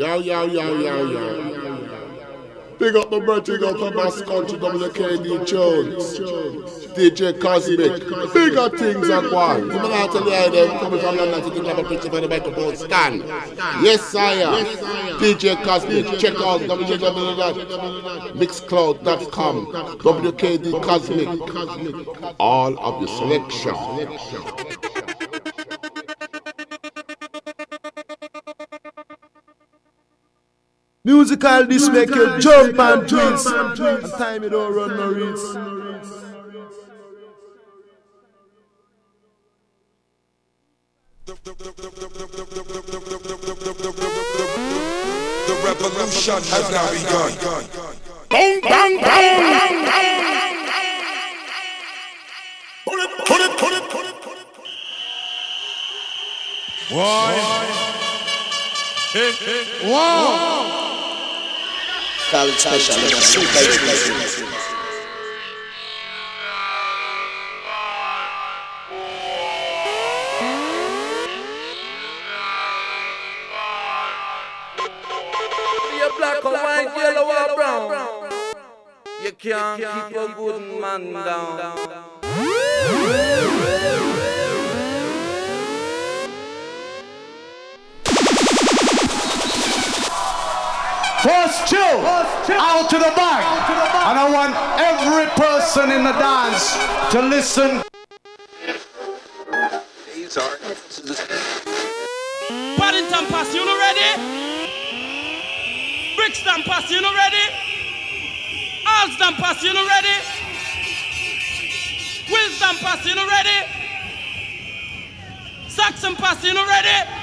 Yo, yo, yo, yo, yo. Big up my brother, big up my Country, WKD Jones, DJ Kosmik. Bigger things are going. You know, I tell you, them coming from London to take a picture for the microphone stand. Yes, sire. DJ Kosmik. Check out www.mixcloud.com. WKD Kosmik. All of your selection. Musical this make you jump and twist. And time you don't run no risks. The revolution has now begun. Bang, bang, bang. Put it, put it, put it, put it, put it. Why? College special, like a or white, yellow or brown. You can't keep a good man down. First two, out to the back. And I want every person in the dance to listen. Paddington Pass, you know ready? Brixton Pass, you know ready? Alston Pass, you know ready? Wisdom Pass, you know ready? Saxon Pass, you know ready?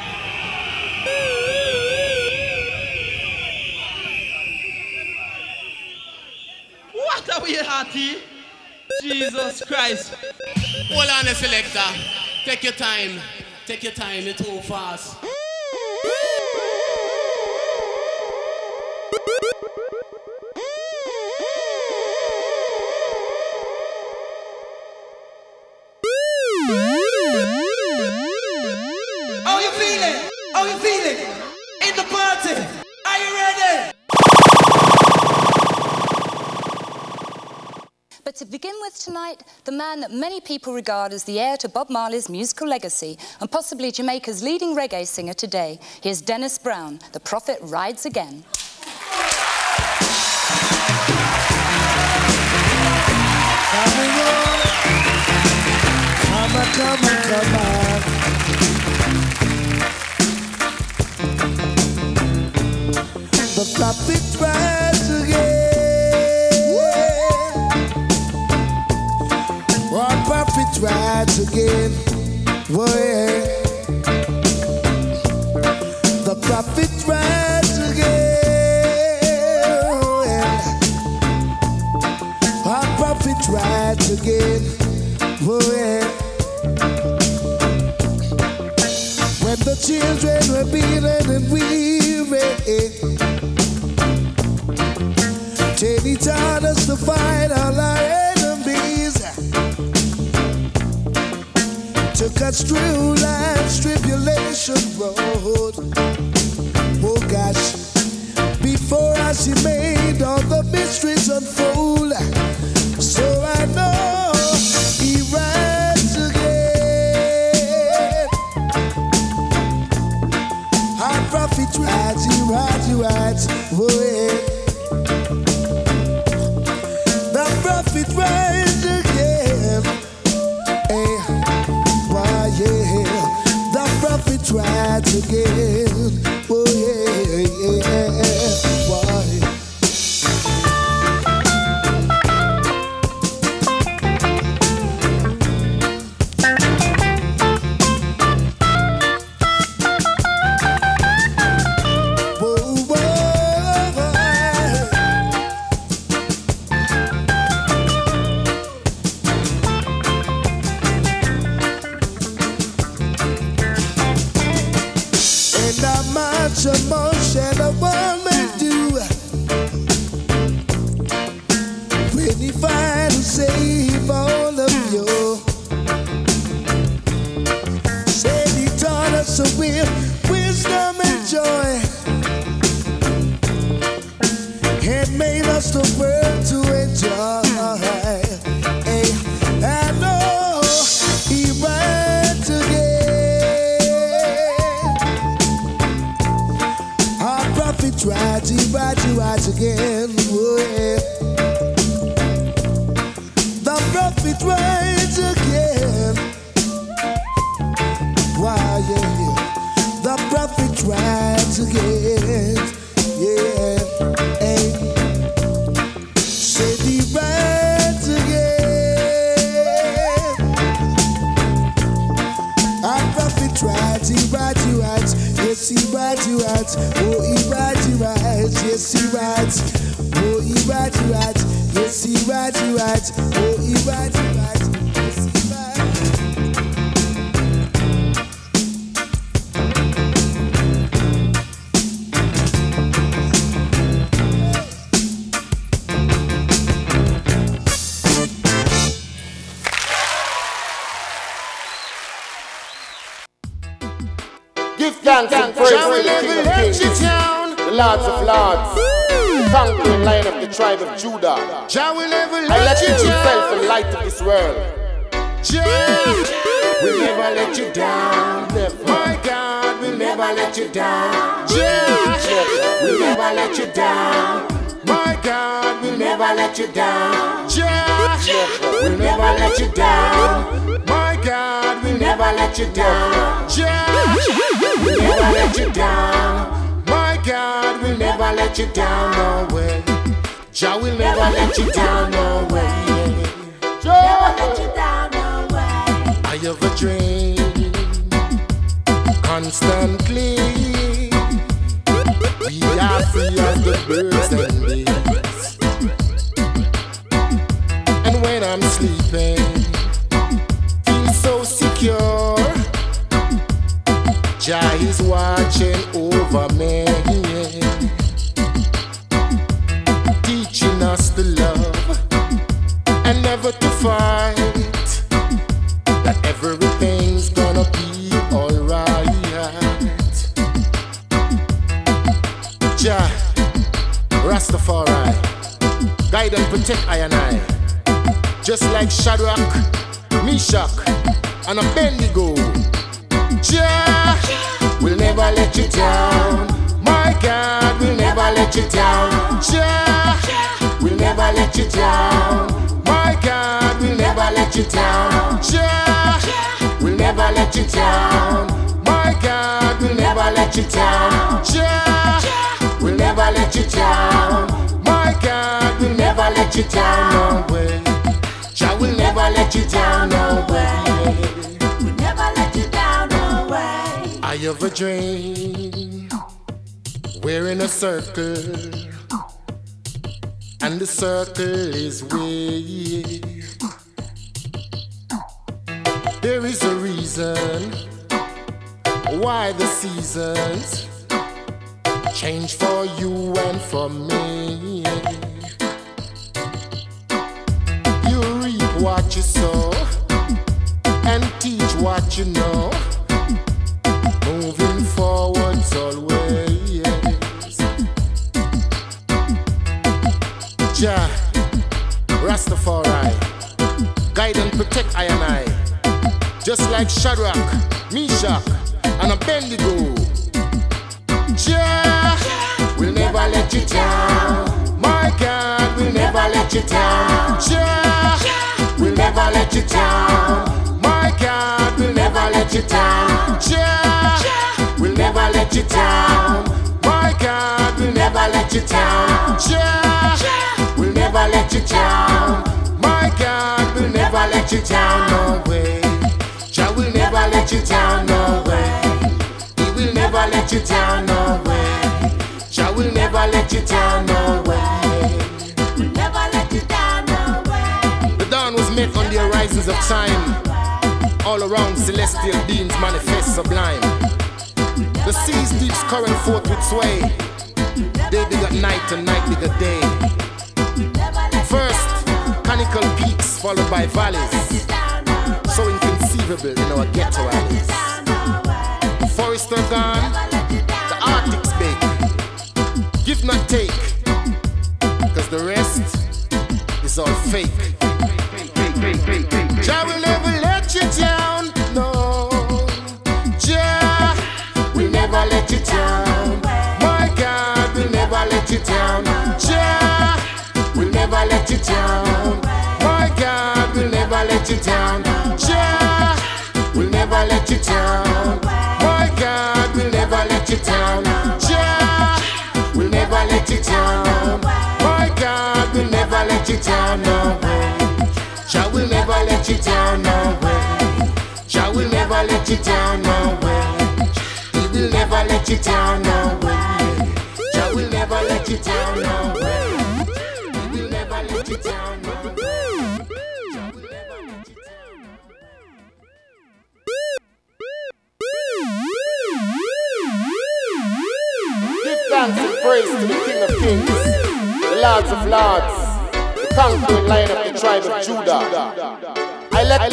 Are we hearty? Jesus Christ. Hold on, selector. Take your time. Take your time, you're too fast. With tonight, the man that many people regard as the heir to Bob Marley's musical legacy and possibly Jamaica's leading reggae singer today, here's Dennis Brown. The prophet rides again. Come on, come on. The prophet rides Prophet rides again. Whoa, yeah. The prophet rides again. One oh, prophet rides again. Whoa, yeah. When the children were beaten and weary, he taught us to fight all our enemies. Us through life's tribulation road. Oh gosh, before I he made all the mysteries unfold. So I know he rides again. Our prophet rides, he rides, he rides. Oh yeah. Prophet to again. let you down. Judge, we'll never let you down. My God, we'll never let you down, no way. Jah will never let you down, no way. Never let you down, no way. I have a dream. of a dream. We're in a circle, and the circle is we. There is a reason why the seasons change for you and for me. let you down, no way. We will never let you down, no way. Jah will never let you down, no way. we never let you down, no way. The dawn was made on the horizons of time. All around celestial beings manifest sublime. The seas, steeps current forth with sway. Day bigger night and night bigger day. First, conical peaks followed by valleys dribble, you know, a ghetto alley. Forester gone, the Arctic's big. Give not take, cause the rest is all fake. Jah will never let you down, no. Jah will never let you down. My God will never let you down. Jah will never let you down. Never let you down. My God will never let you down. Jah will never let you down. My God will never let you down. No way. Jah will never let you down. No way. Jah will never let you down. No way. He will never let you down. No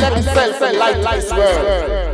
I let, I let himself enlighten this world.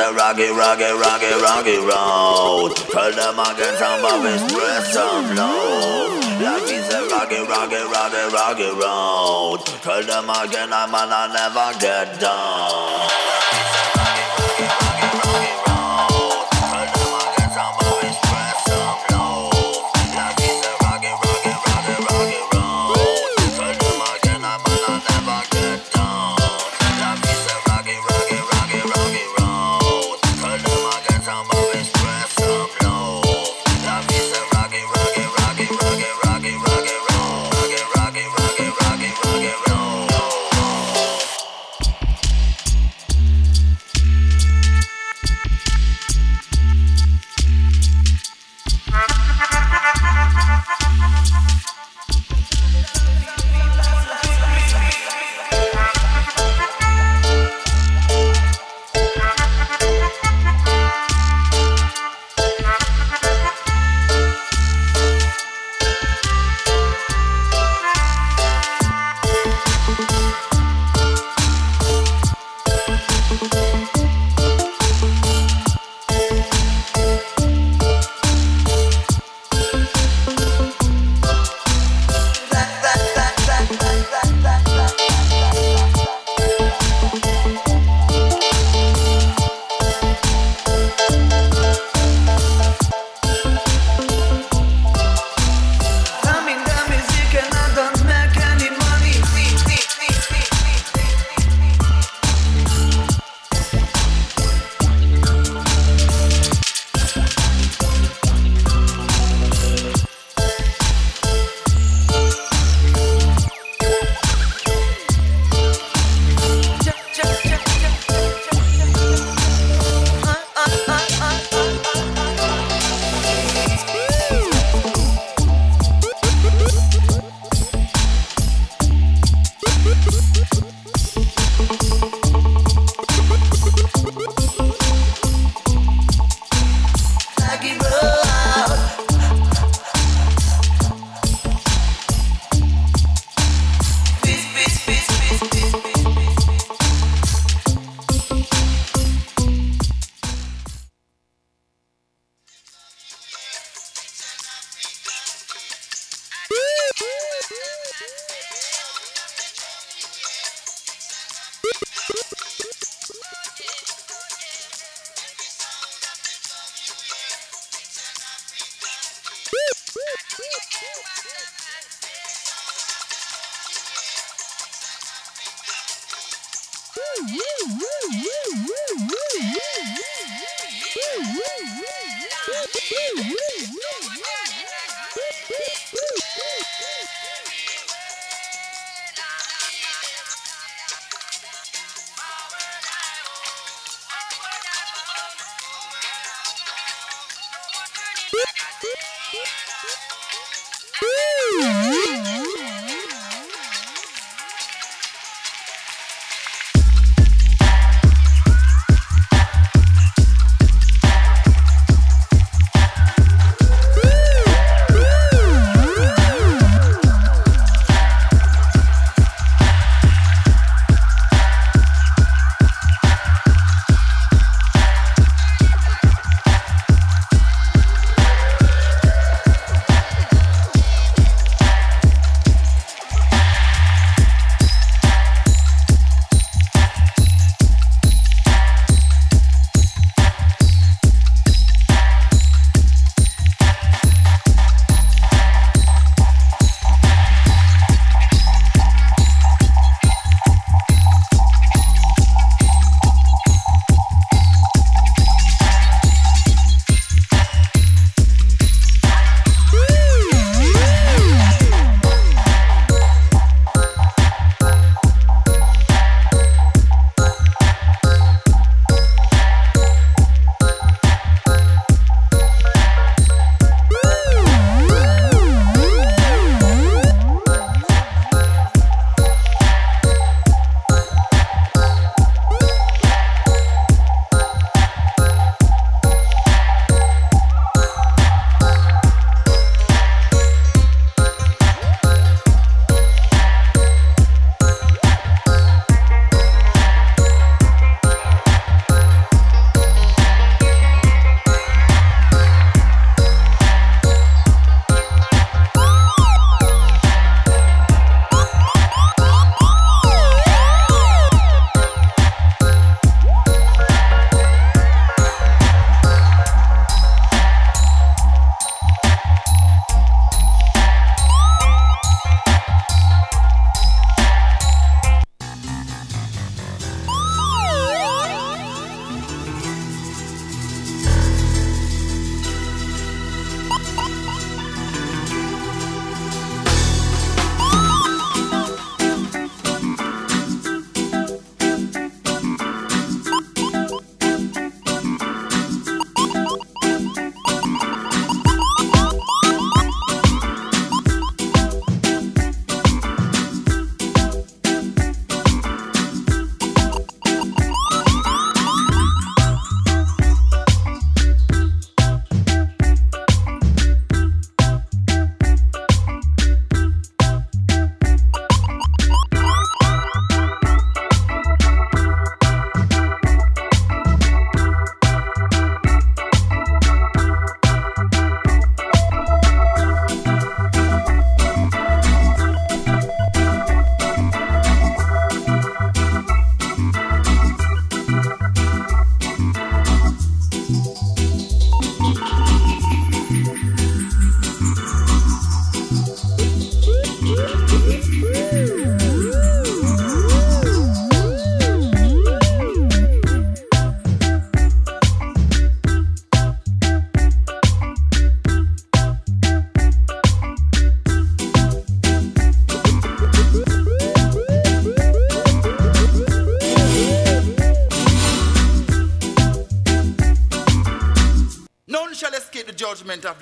A rocky, rocky, rocky, rocky road. Tell them again, some of his breath some low. Life is a rocky, rocky, rocky, rocky road. Tell them again, I'm gonna never get down.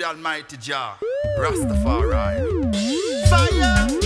almighty Jah, Rastafari. Fire!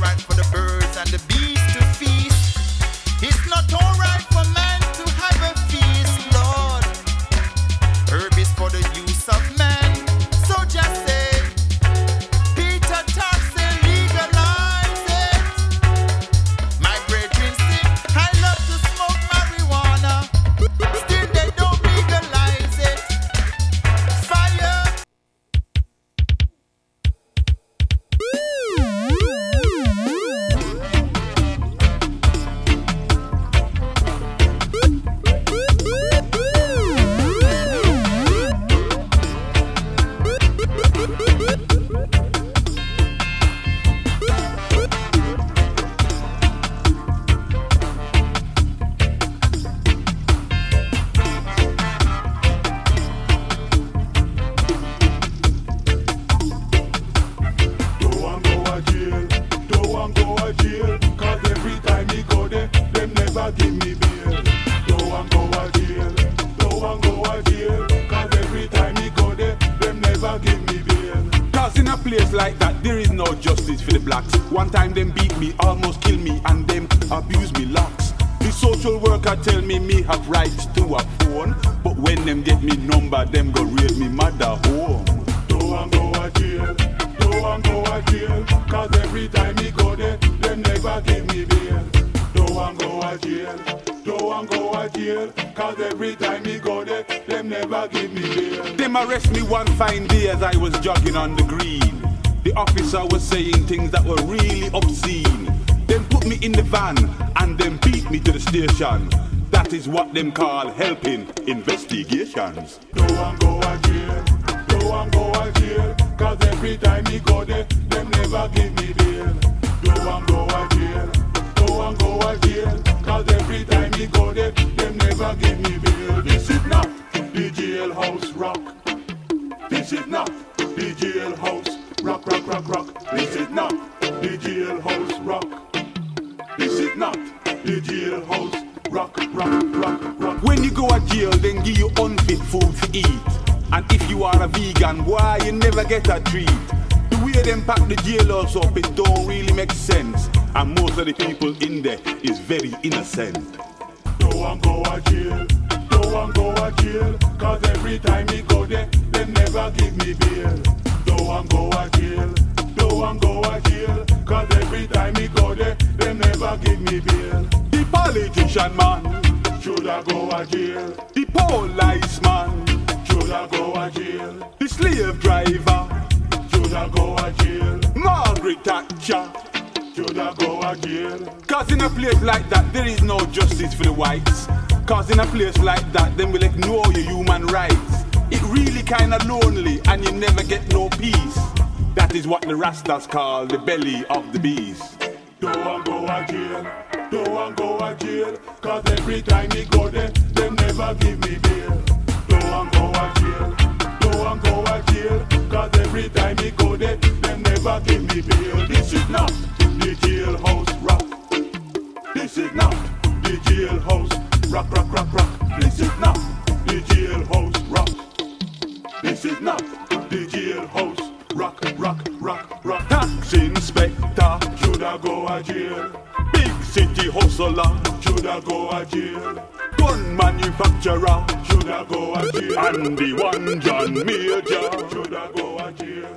rhyme for the birds and the bees. what them call helping investigations. Rastas call the belly of the beast. Don't want go a jail, don't want go a jail, cause every time me go there, them never give me bail. Don't want go a jail, don't want go a jail, cause every time me go there, them never give me bail. This is not the jailhouse rock. This is not the jailhouse rock, rock, rock, rock. This is not the jailhouse rock. This is not the jailhouse rock, rock, rock, rock. Tax inspector shoulda go a jail. Big city hustler shoulda go a jail. Gun manufacturer shoulda go a jail. And the one John Major shoulda go a jail.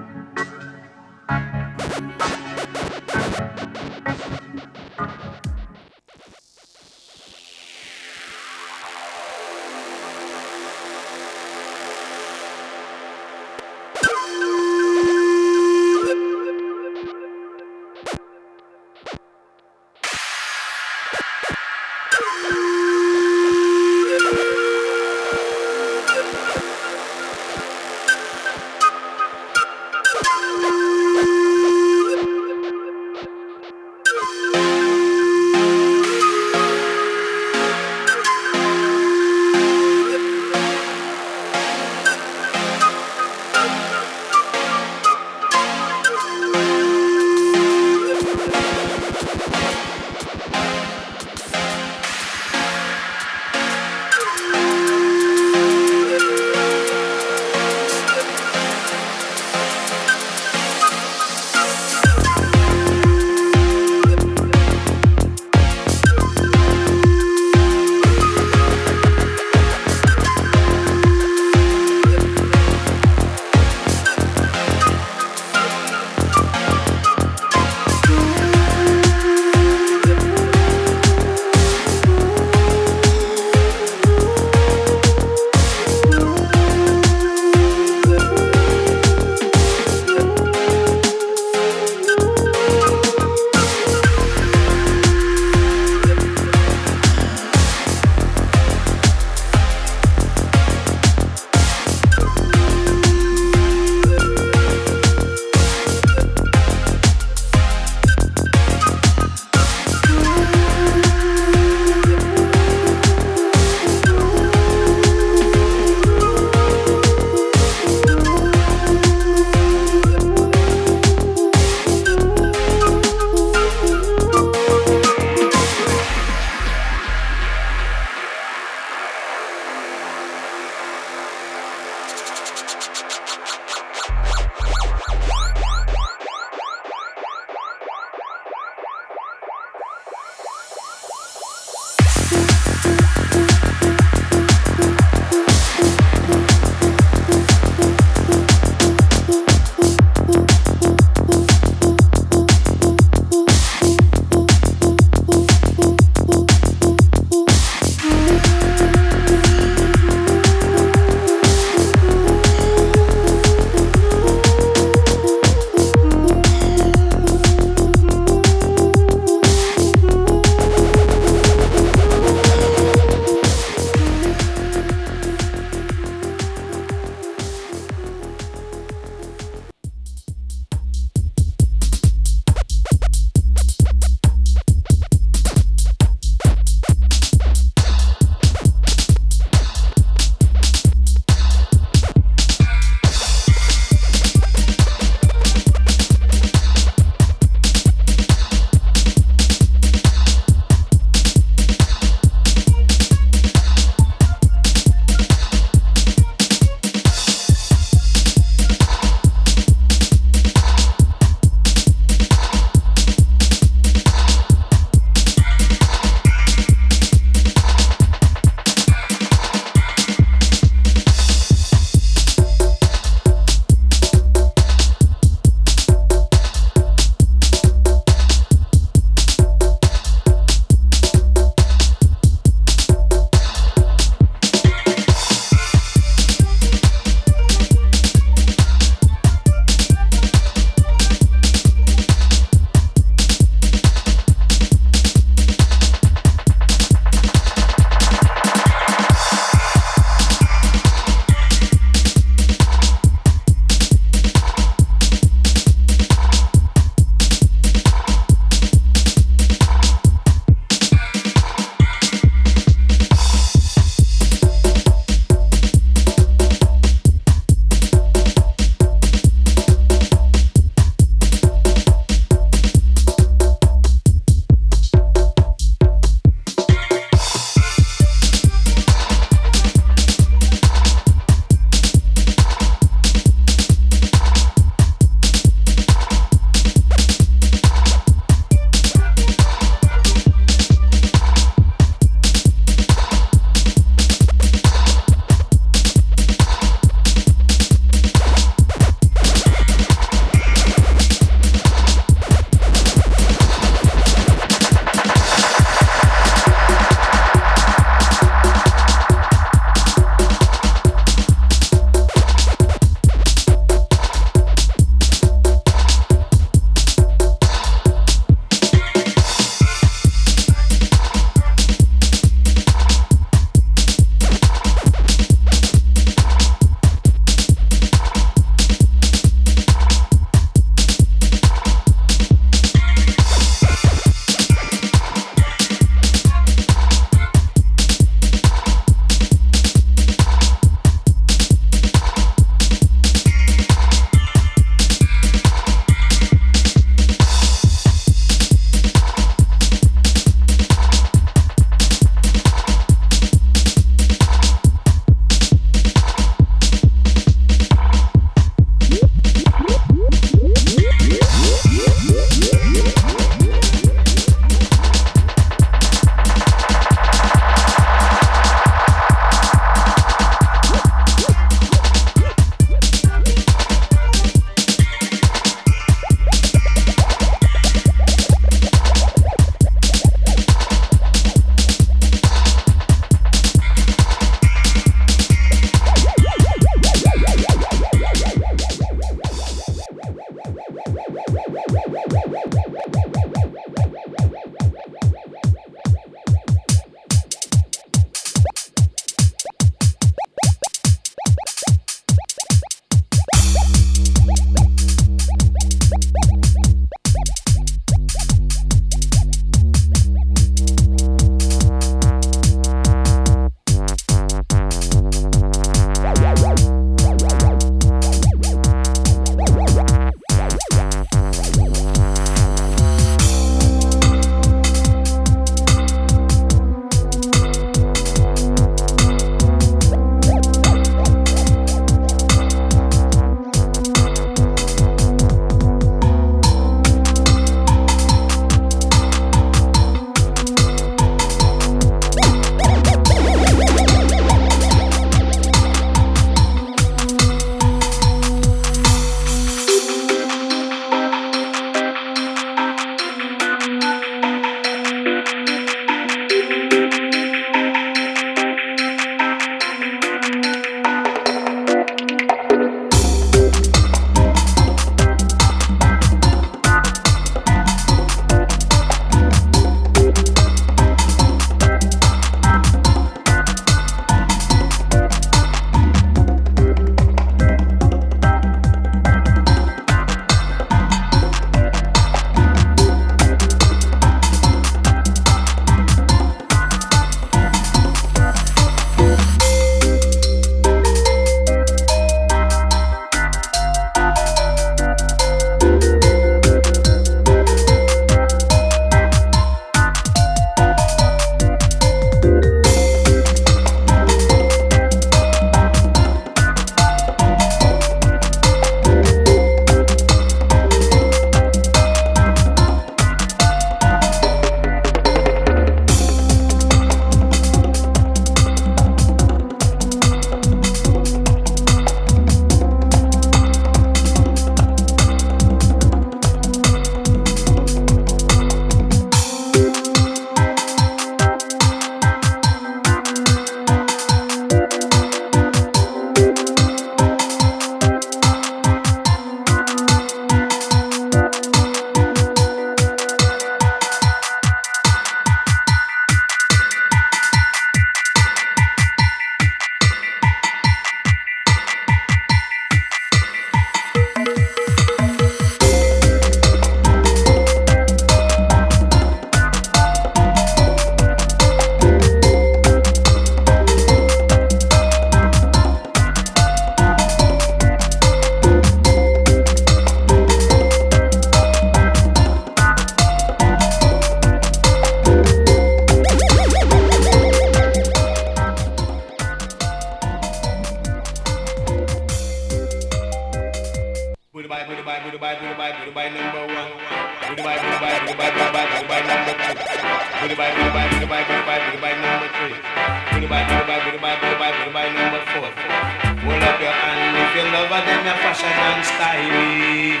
You them, your fashion and styling.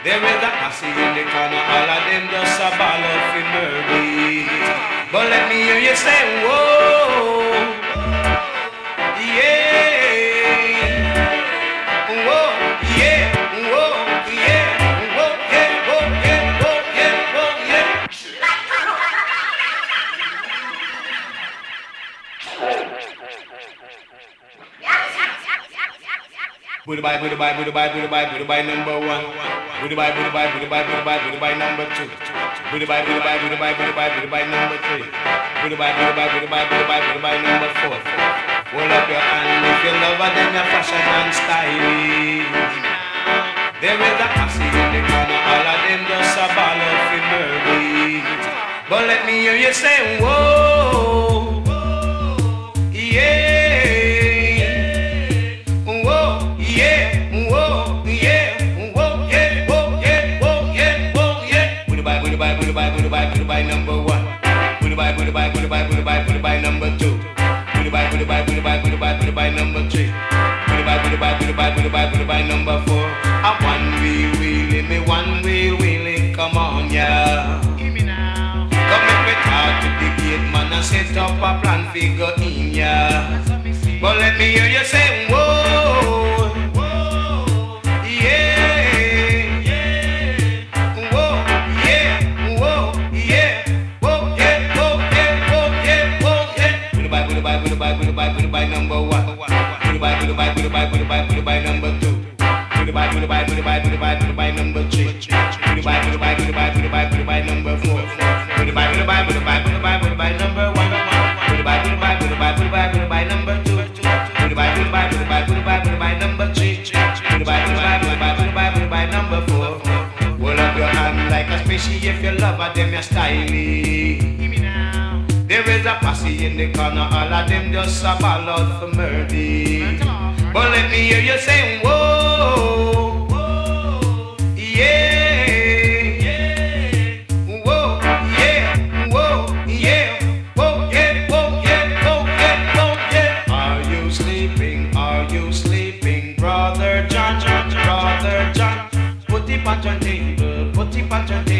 There is a posse in the corner, all of them just a ball of murder. But let me hear you say, whoa, yeah, Dubai, Dubai, Dubai, Dubai, Dubai number one. Dubai, Dubai, Dubai, Dubai, Dubai number two. Dubai, Dubai, Dubai, Dubai, Dubai number three. Dubai, Dubai, Dubai, Dubai, Dubai number four. Hold up your hand if you love her, then your fashion and styling. There is a posse in the corner, all of them just a ball of murder. But let me hear you say, whoa, yeah. Dubai, Dubai, Dubai number one. Dubai, Dubai, Dubai number two. Dubai, Dubai, Dubai number three. Dubai, Dubai, Dubai number four. A one wheel wheelie, me one wheel wheelie, come on, yeah. Come make me talk to the gate man and set up a plan figure in ya. But let me hear you say, whoa, Dubai number one. Dubai, Dubai, Dubai, Dubai, Dubai number two. Dubai, Dubai, Dubai, Dubai, Dubai number three. Dubai, Dubai, Dubai, Dubai, Dubai number four. Dubai, Dubai, Dubai, Dubai, Dubai number one. Dubai, Dubai, Dubai, Dubai, Dubai number two. Dubai, Dubai, Dubai, Dubai, Dubai number three. Dubai, Dubai, Dubai, Dubai, Dubai number four. Hold up your hand like a spaceship if you love her, them your styling. A posse in the corner, all of them just a ball out for murder. But let me hear you say, whoa, whoa, yeah, put it on your table, put it on your table,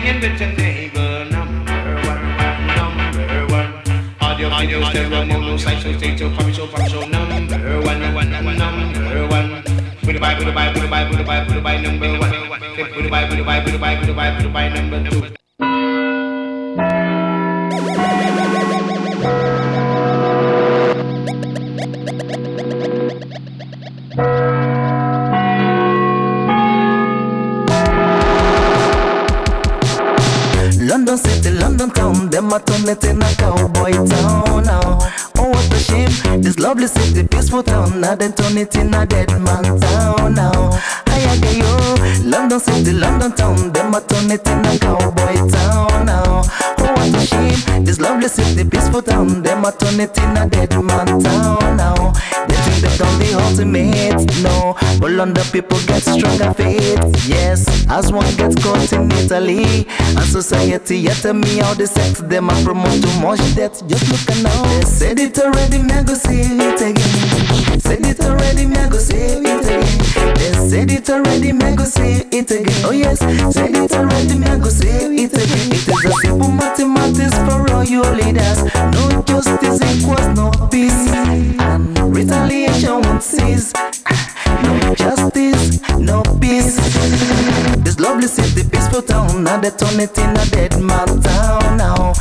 playing with your neighbor, number one, number one. Audio, audio, stereo, mono, side, so, stage, so, pop, so, pop, so, number one, one, number one. Put it by, put it by, put it by, put it by, put it by, number one. Put it by, put it by, put it by, put it by, put it by, number two. London city, London town, them a turn it in a cowboy town now. Oh what a shame, this lovely city, peaceful town, now they turn it in a dead man town now. Get you, London city, London town, them a turn it in a cowboy town now. Oh what a shame, this lovely city, peaceful town, them a turn it in a dead man town now. They they done the ultimate, no, but London people get stronger faith, yes. As one gets caught in Italy, and society yet tell me how the sex them a promote too much death. Just look at now. They said it already, it again. Said it already, me go say it again. They said it already, me go say it again. Oh yes, said it already, me go say it again. It is a simple mathematics for all your leaders. No justice equals no peace, and retaliation won't cease. Ah. No justice, no peace. This lovely city, peaceful town, now they turn it in a dead man town now.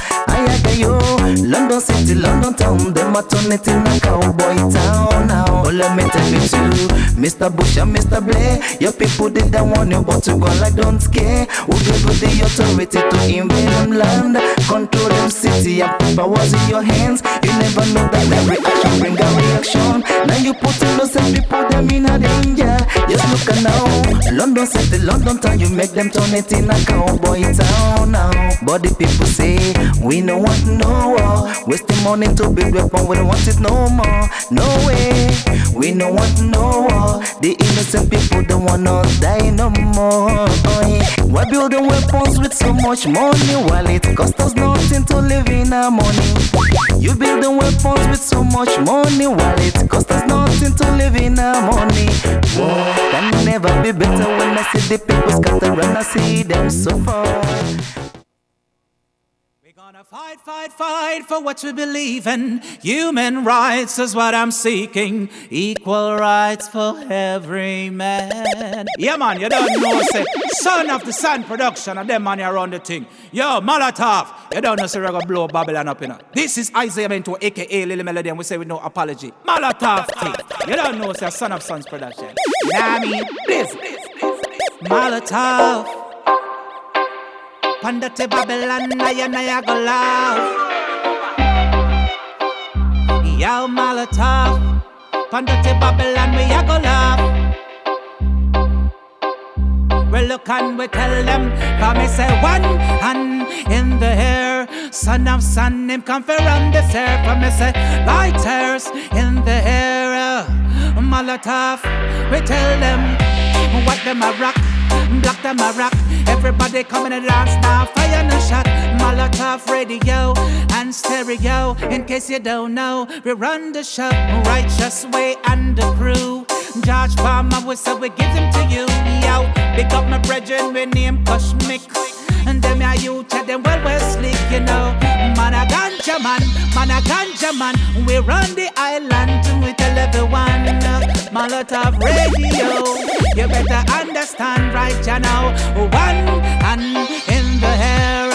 You, London city, London town, them a turn it in a cowboy town now. Oh, let me tell you too, Mr. Bush and Mr. Blair. Your people did that want you, but you gone like don't scare. Who gave you the authority to invade them land? Control them city and power was in your hands. You never know that every action bring a reaction. Now you put innocent people them in a danger. Just look at now. London city, London town, you make them turn it in a cowboy town now. But the people say we no want no war. Wasting money to build weapon, we don't want it no more. No way, we no want no war. The innocent people don't wanna die no more. We're building weapons with so much money while it costs us nothing to live in harmony. You building weapons with so much money while it costs us nothing to live in harmony. War can never be better when I see the people scatter and I see them Fight, fight, fight for what you believe in. Human rights is what I'm seeking. Equal rights for every man. Yeah, man, you don't know, say, son of the sun production, and them man around the thing. Yo, Molotov, you don't know, say, we're gonna blow Babylon up, you know. This is Isaiah Mento, aka Lily Melody, and we say with no apology. Molotov. You don't know, say, son of sons production. You know what I Molotov. Pandate Babylon, naya naya go laugh. Yo, Molotov. Pandate Babylon, we a go laugh. We look and we tell them, come me say one hand in the air. Son of son, him come for run this air. Come me say lighters in the air. Molotov, we tell them what them a rock, block them a rock. Everybody coming to dance now, fire no shot. Molotov radio and stereo. In case you don't know, we run the show. Righteous way and the crew. George Palmer, we say we give them to you. Yo, pick up my brethren, we name Kosmik. And them ya you tell them well, we're slick, you know. Man a ganja man, man a ganja man. We run the island to tell everyone. Molotov radio, you better understand right you know. One hand in the air,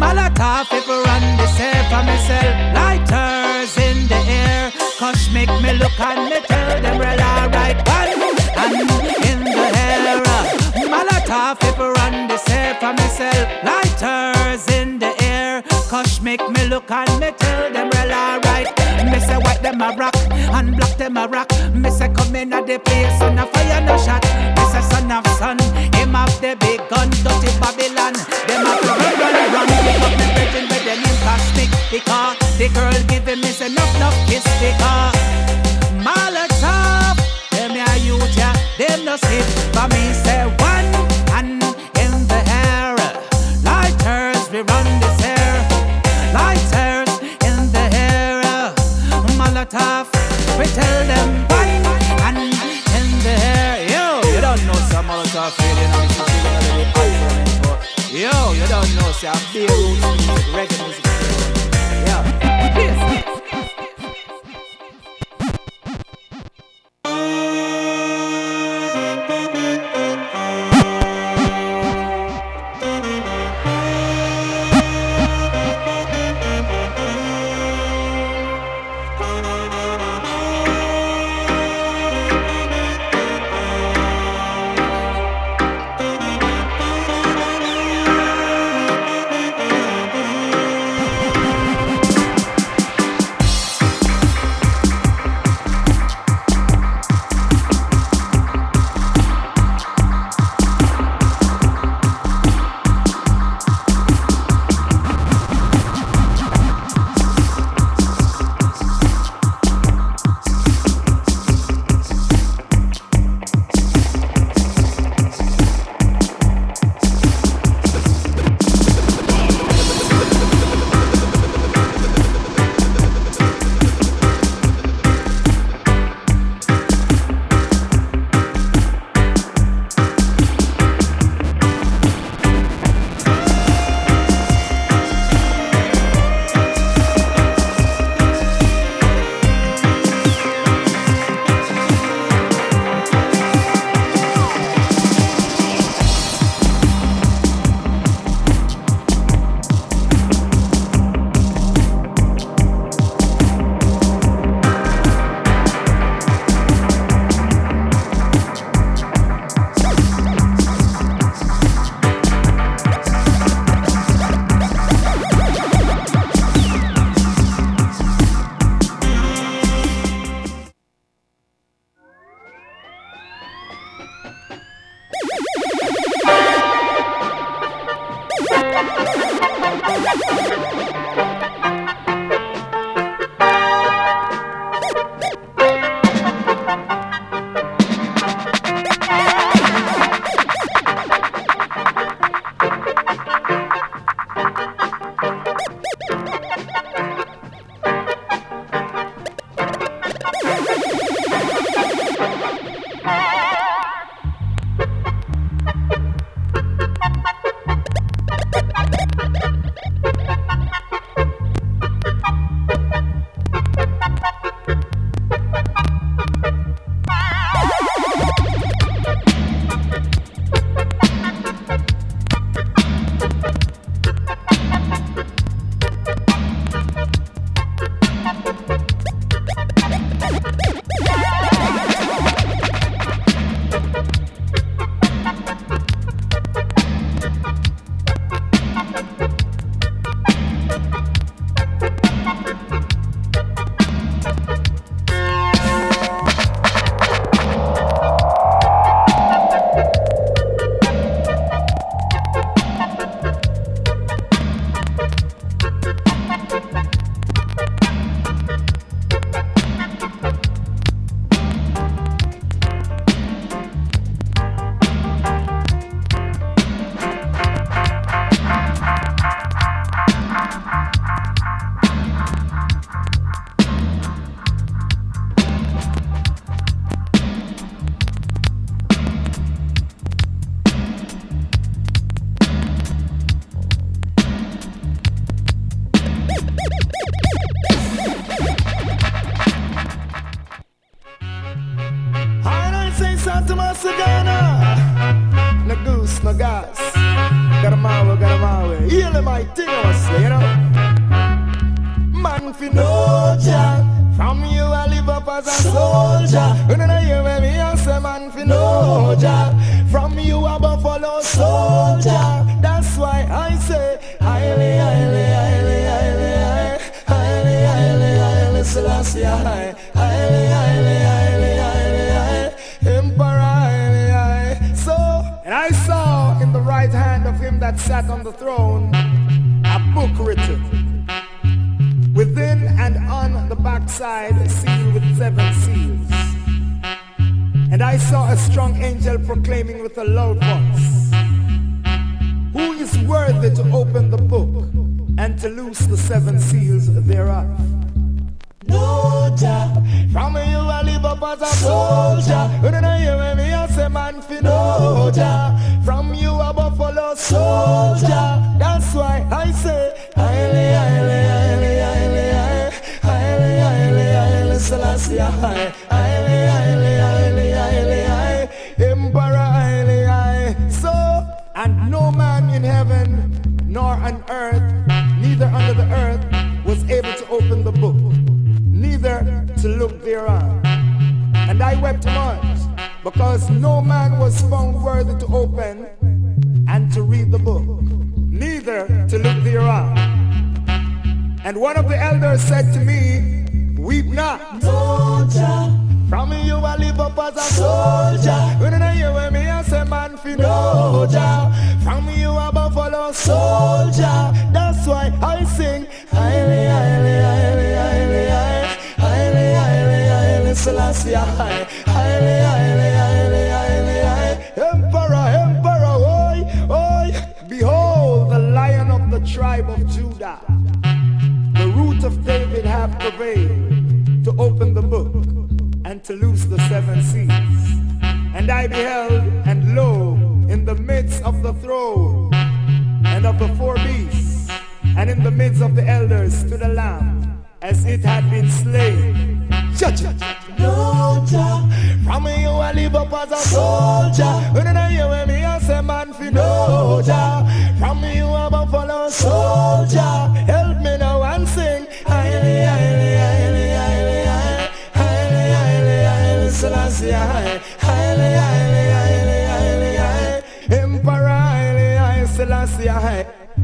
Molotov if we run this air for myself. Lighters in the air, cause make me look and me tell them well alright. One hand in the air, Molotov if we run this air for myself. Lighters in the air, cause make me look and me tell them well alright. Them a rock and black them a rock. Me say come in at the place and a fire no shot. Me say son of son, him have the big gun, dirty Babylon. Them to run, run, run. Pick up me brethren with them in Kosmik because the girl giving me say enough, enough kiss because you don't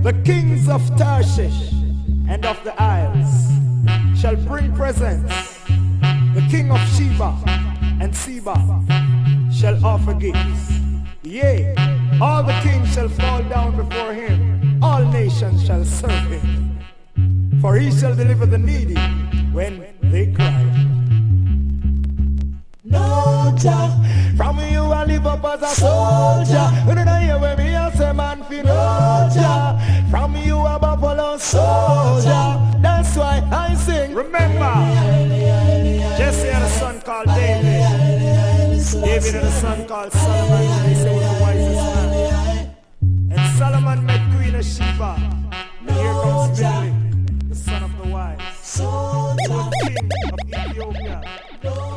The kings of Tarshish and of the isles shall bring presents. The king of Sheba and Seba shall offer gifts. Yea, all the kings shall fall down before him. All nations shall serve him. For he shall deliver the needy when they cry culture. From you I live up as a soldier. You don't hear where me I say man fi know From you a buffalo soldier. That's why I sing. Remember, Jesse had a son called David. David had a son called Solomon. He said was the wisest man. And Solomon met Queen of Sheba. And here comes Billy, the son of the wise, the king of Ethiopia.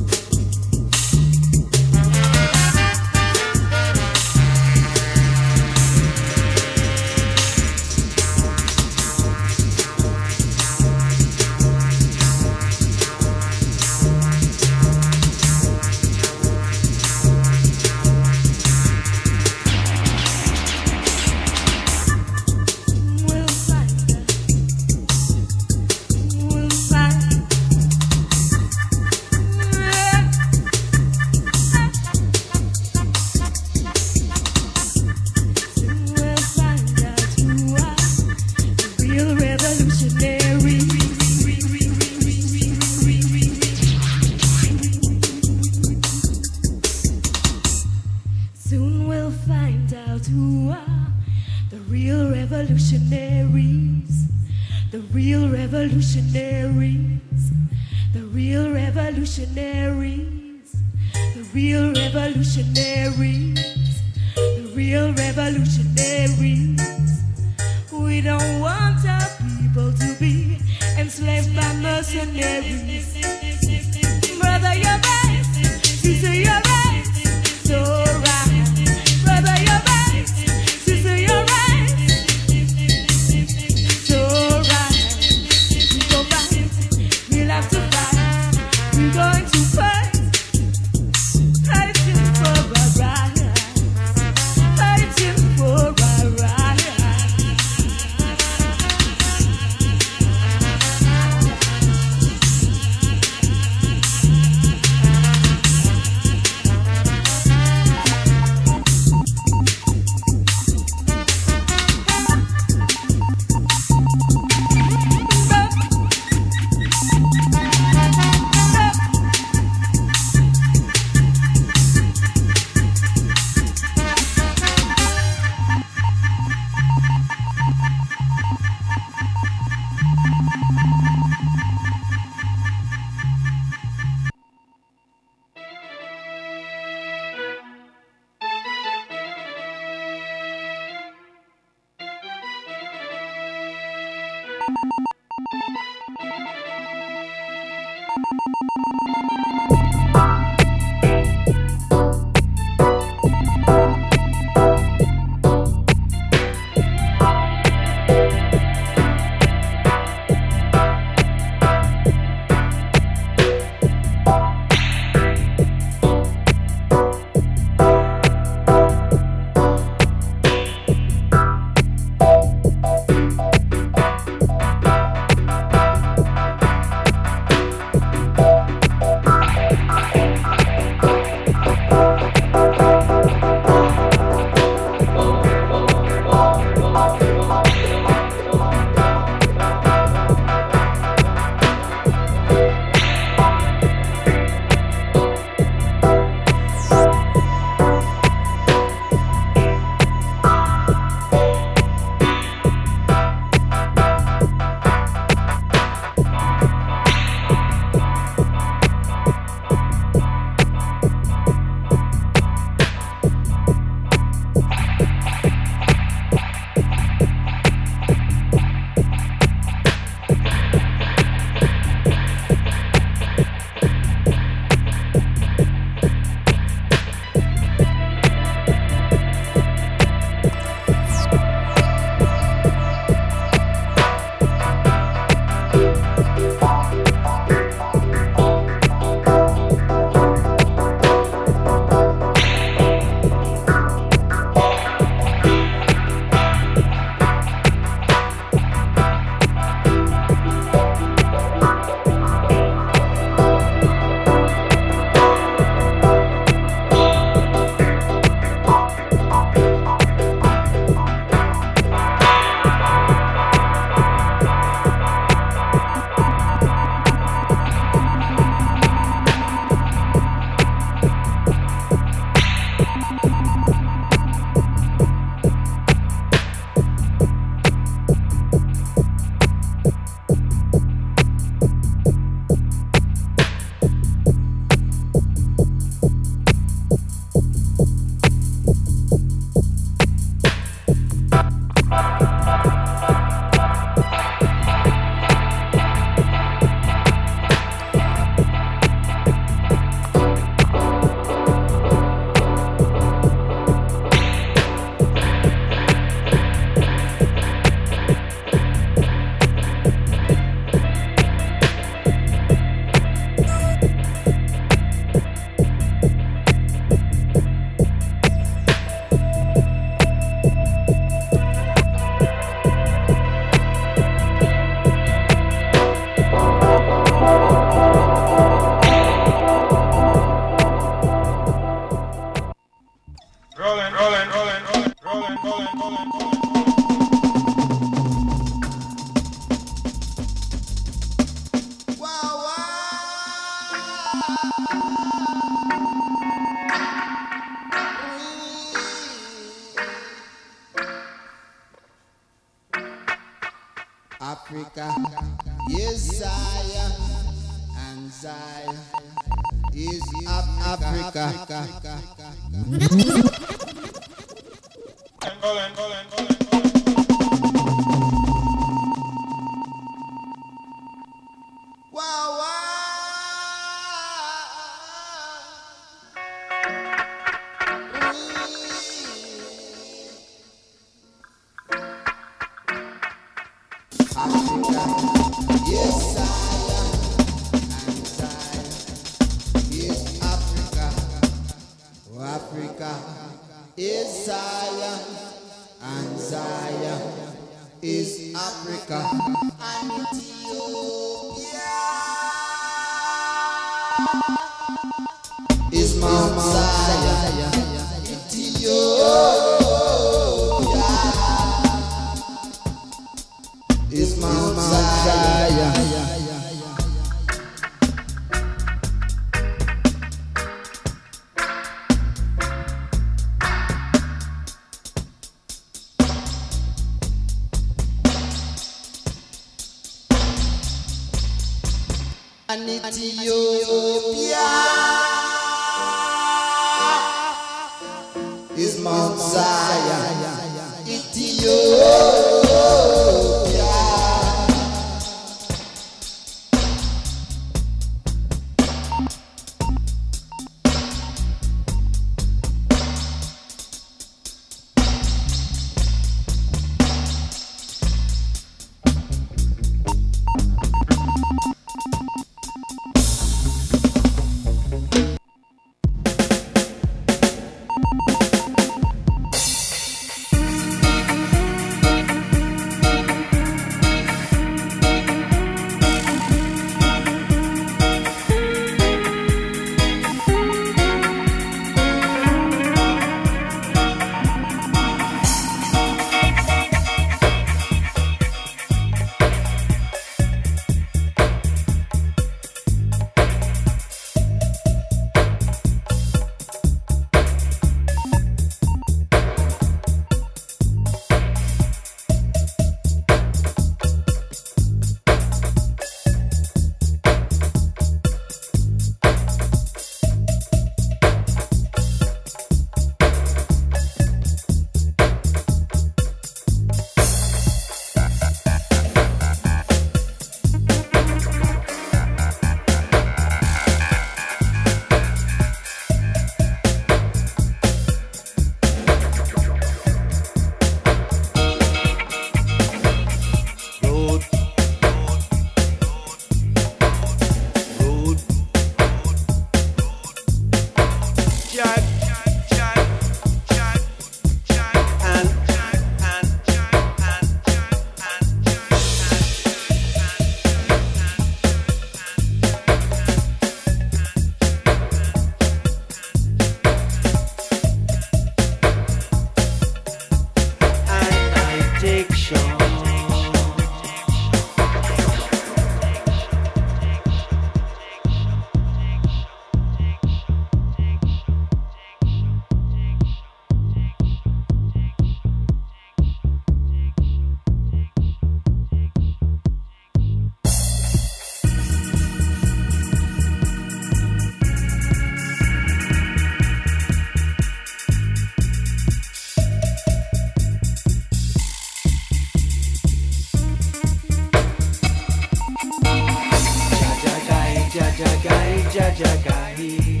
Jajagai, jajagai,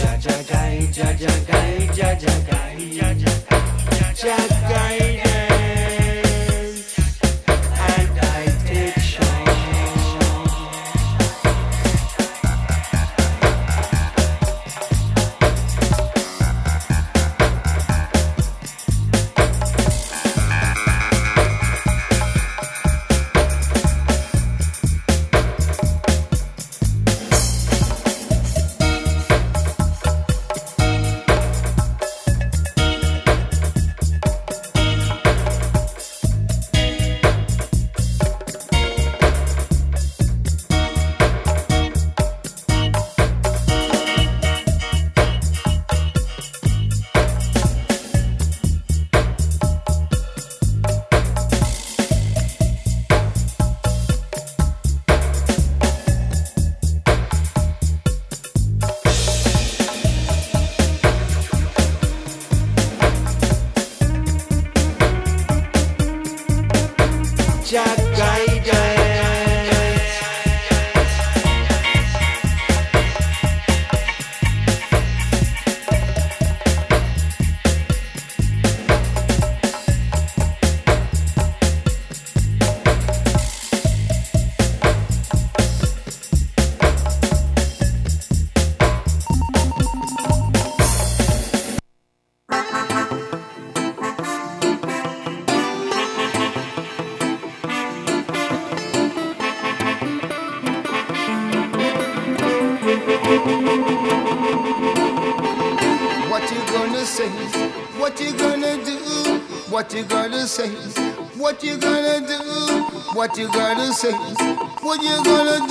jajagai, jajagai, jajagai, jajagai dance, What you gonna say? What you gonna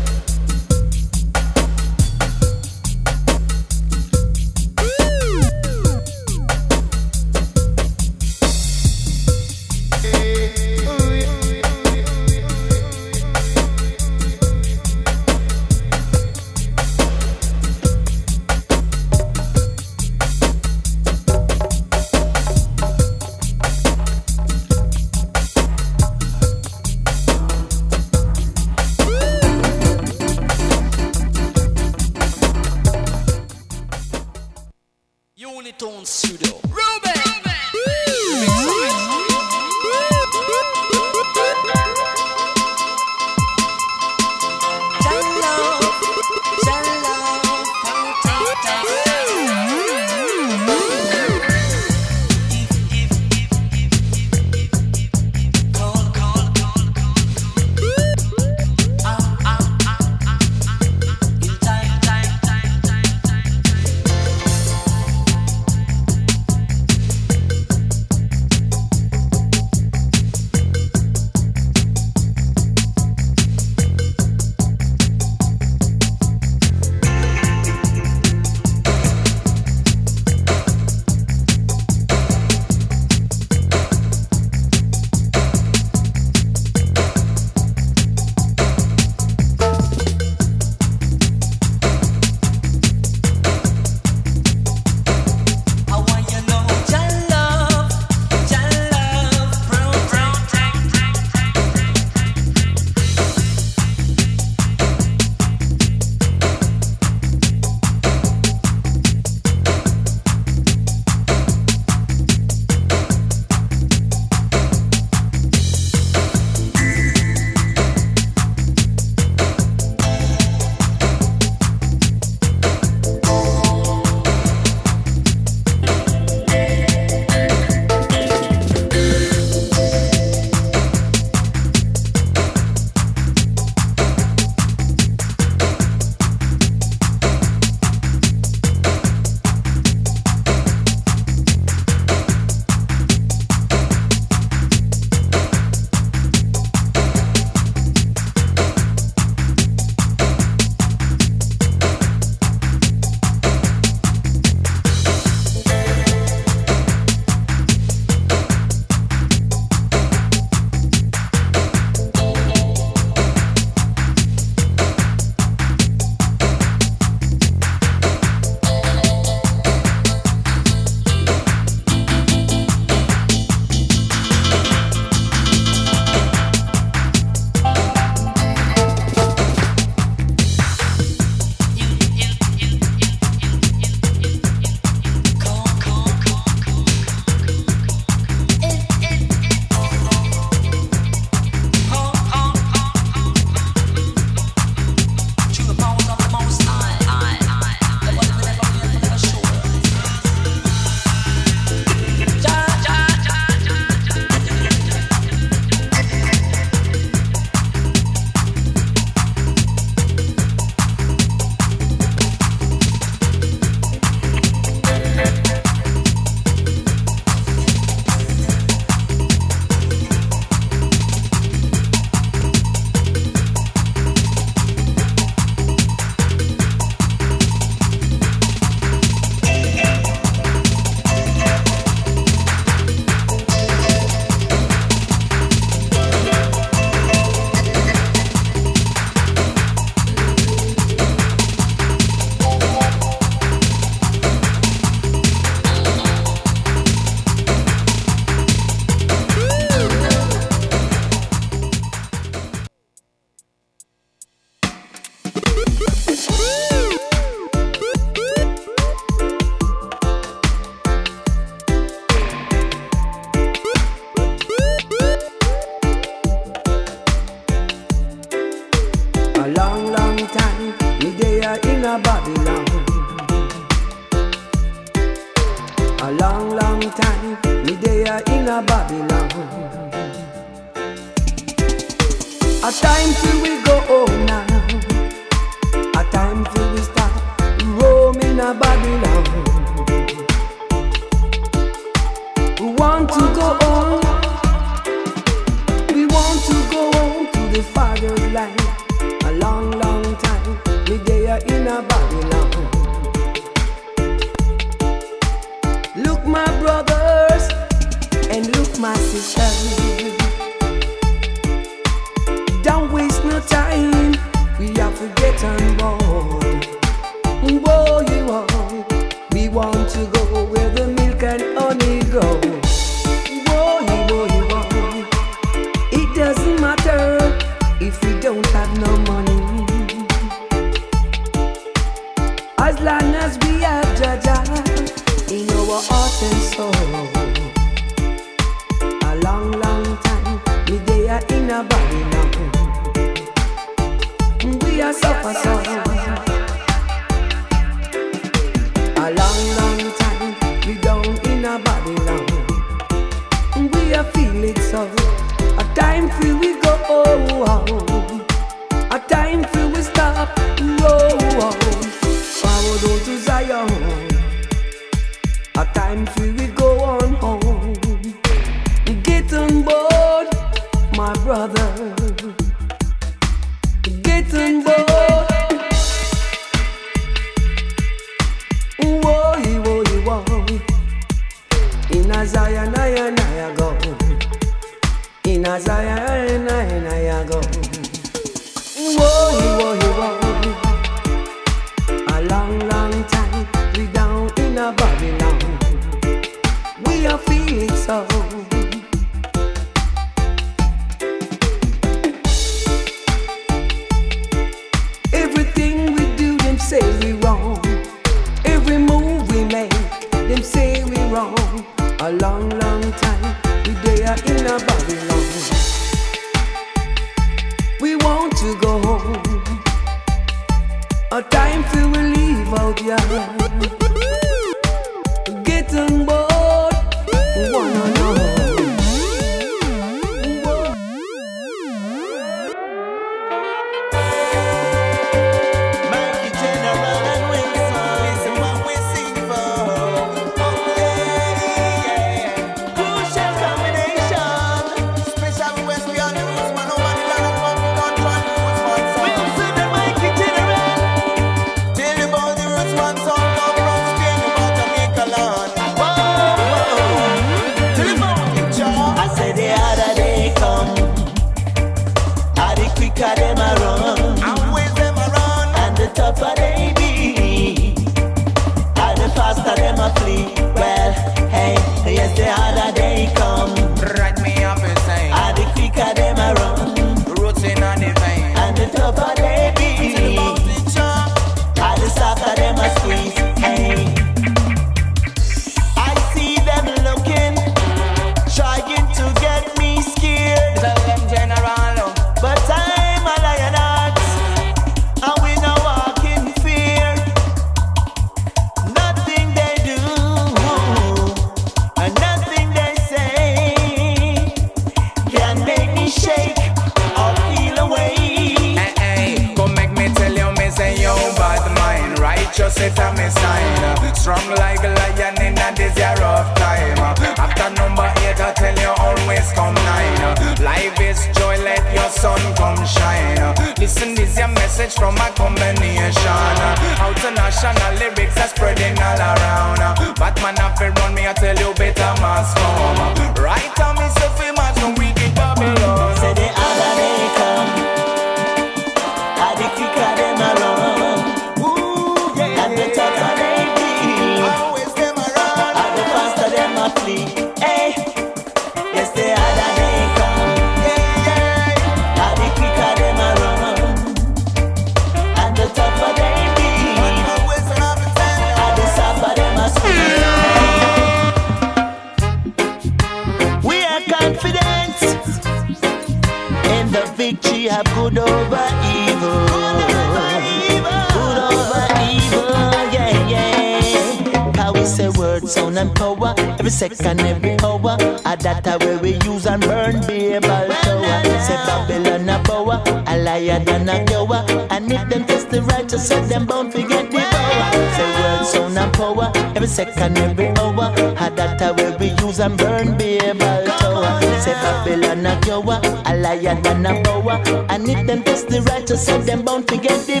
second, every hour. A data where we use and burn Babel tower. Say Babylon a coward, a liar than a power. And if them test the righteous, set them bound forget the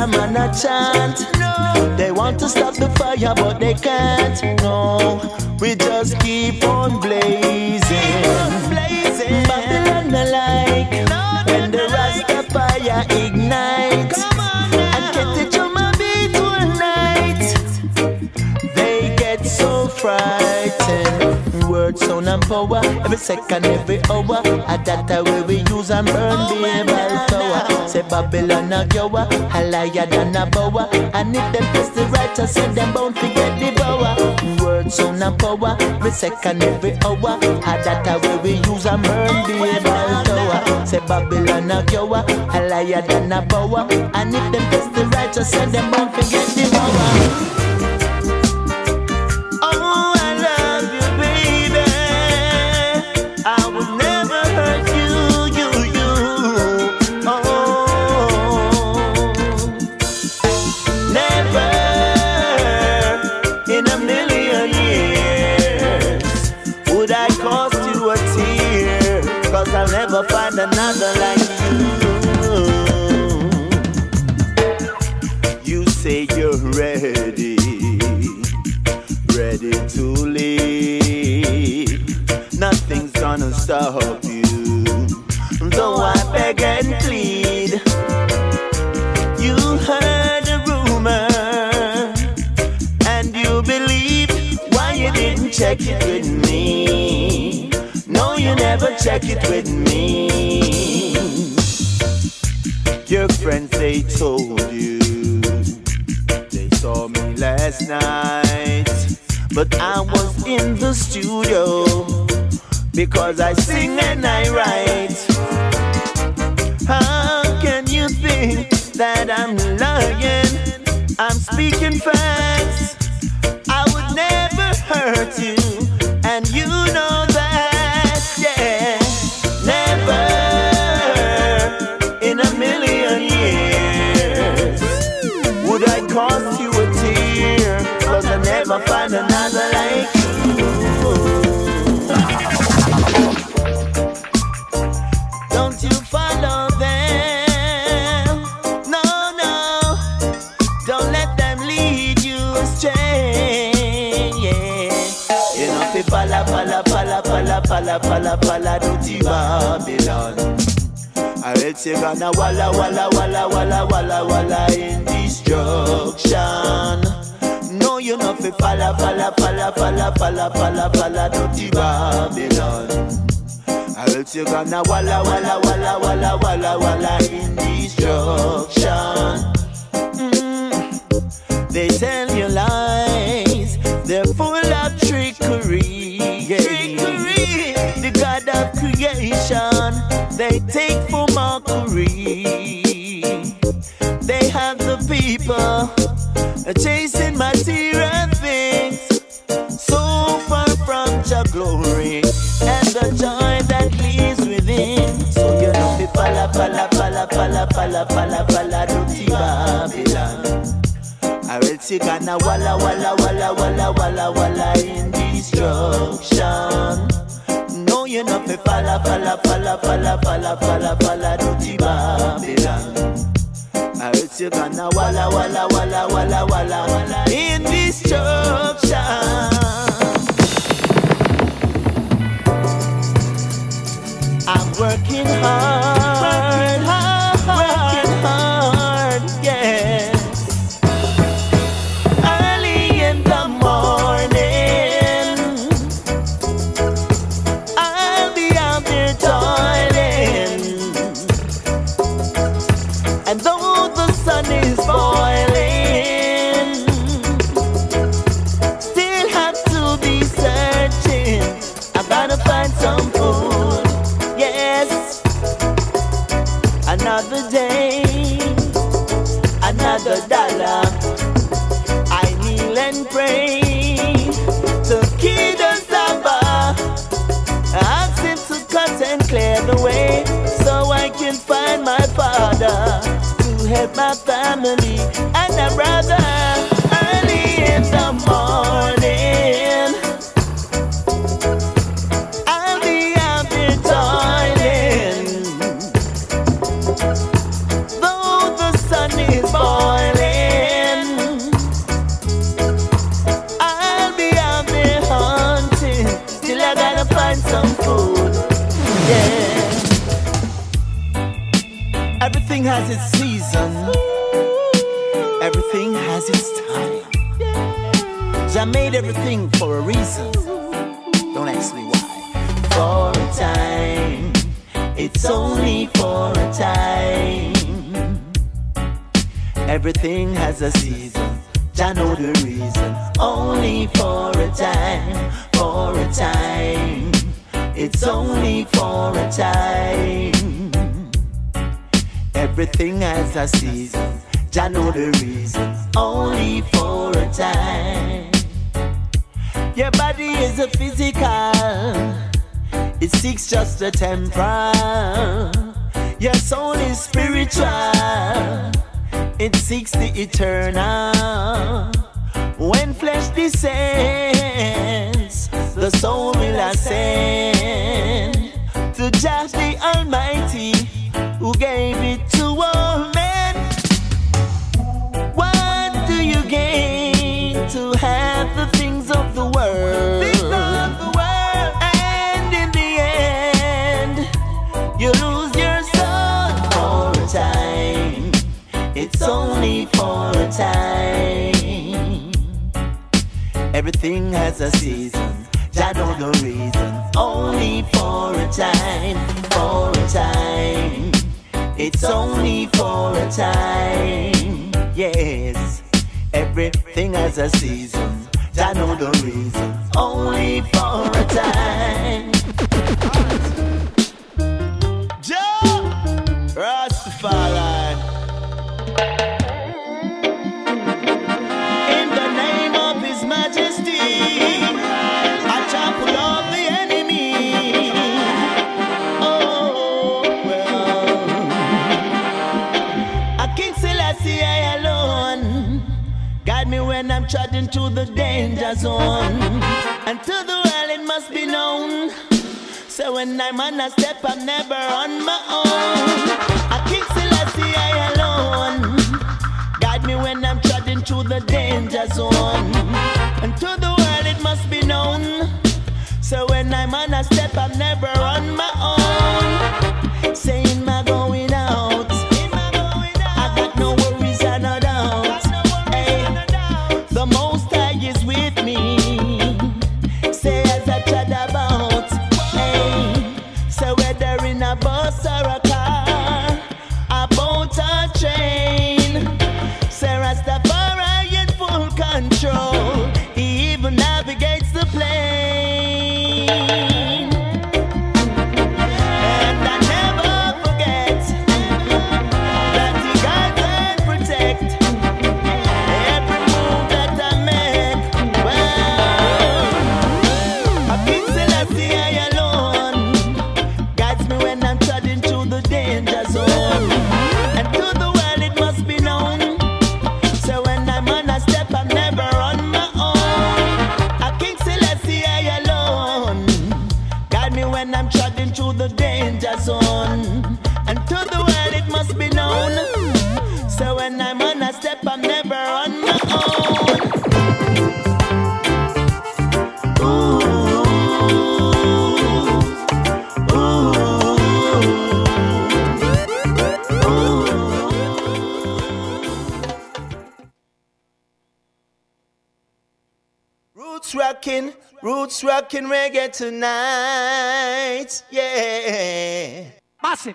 Rasta man a chant. They want to stop the fire, but they can't. No, we just keep on blazing. Babylon no like when the Rasta fire ignite and get the drum a beat all night. They get so frightened. Word, sound and power, every second, every hour. A data where we use and burn Babel tower. Say Babylon a goer, a liar than a bower. And if them test the righteous, say them bound to get the power. Word, sound and power, every second, every hour. A data where we use and burn Babel tower. Say Babylon a goer, a liar than a bower. And if them test the righteous, say them bound to get the Cause I'll never find another like you. You say you're ready ready to leave. Nothing's gonna stop you. Though I beg and plead, you heard a rumor and you believe why you didn't check it with me. Never check it with me. Your friends they told you they saw me last night, but I was in the studio because I sing and I write. How can you think that I'm lying? I'm speaking facts. I would never hurt you, find another like you. Don't you follow them? No, no. Don't let them lead you astray. Yeah. You know, fi pala, pala, pala, pala, pala, pala, pala, dirty Babylon. I else you gonna walla, walla, walla, walla, walla, walla in destruction. No, fi pala, pala, pala, pala, pala, pala, pala, dirty Babylon. I else you gonna walla, walla, walla, walla, walla, walla in destruction. Mm. They tell you lies, they're full of trickery. Trickery, the God of creation, they take for mockery. They have the people chasing pala, pala, pala, pala, Babylon. I will take on a walla walla walla walla walla walla in destruction. No, you know me falla falla falla falla falla falla falla dirty Babylon. I will take on a walla walla walla walla walla walla in destruction. I'm working hard, help my family and my brother. rocking reggae tonight. Yeah. Massive.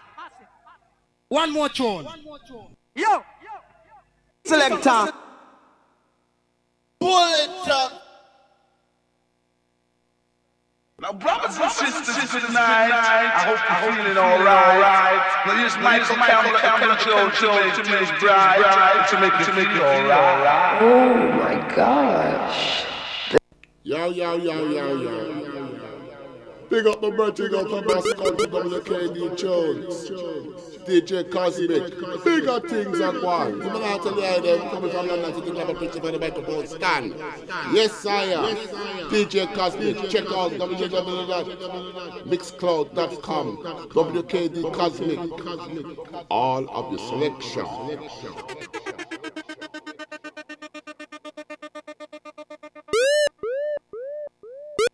One more tune. Yo. Yo. Selector. Bullet truck. Now, brothers and sisters tonight, I hope you're feeling all right. Now, here's Michael Campbell, Campbell, Joe, Joe, Jimmy's bride, to make it all right. Oh, my gosh. Yo, yo, yo, yo, yo. Big up my brother, big up my boss country, WKD Jones. DJ Kosmik. Bigger things are going. You know, I tell you, them coming from London to take a picture for the microphone stand. Yes, sire. DJ Kosmik. Check out www.mixcloud.com. WKD Kosmik. All of the selection.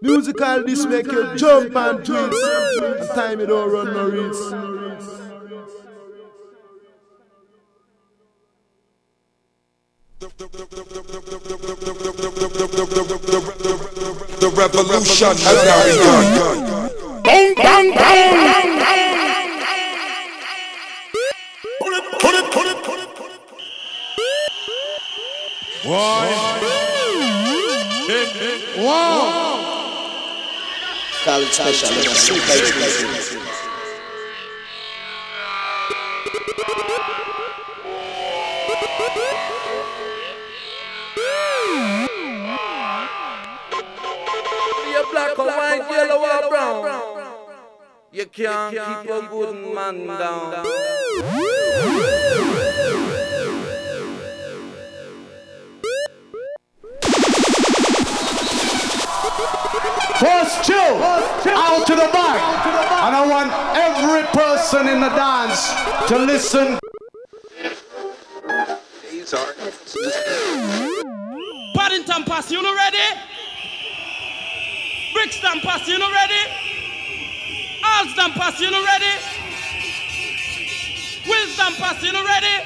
Musical this make you jump and twist. And time it don't run no reeds. The revolution has now begun. Bang, bang, bang! College special, you know, super exclusive. Be a black or white, yellow or brown. You can't keep a good man down. First two, out to the back. And I want every person in the dance to listen. Paddington Pass, you know ready? Brixton Pass, you know ready? Alston Pass, you know ready? Wilson Pass, you know ready?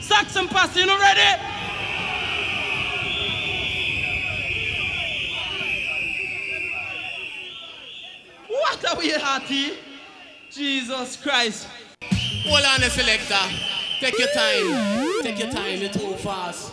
Saxon Pass, you know ready? What are we hearty? Jesus Christ. Hold on, selector. Take your time. Take your time, you're too fast.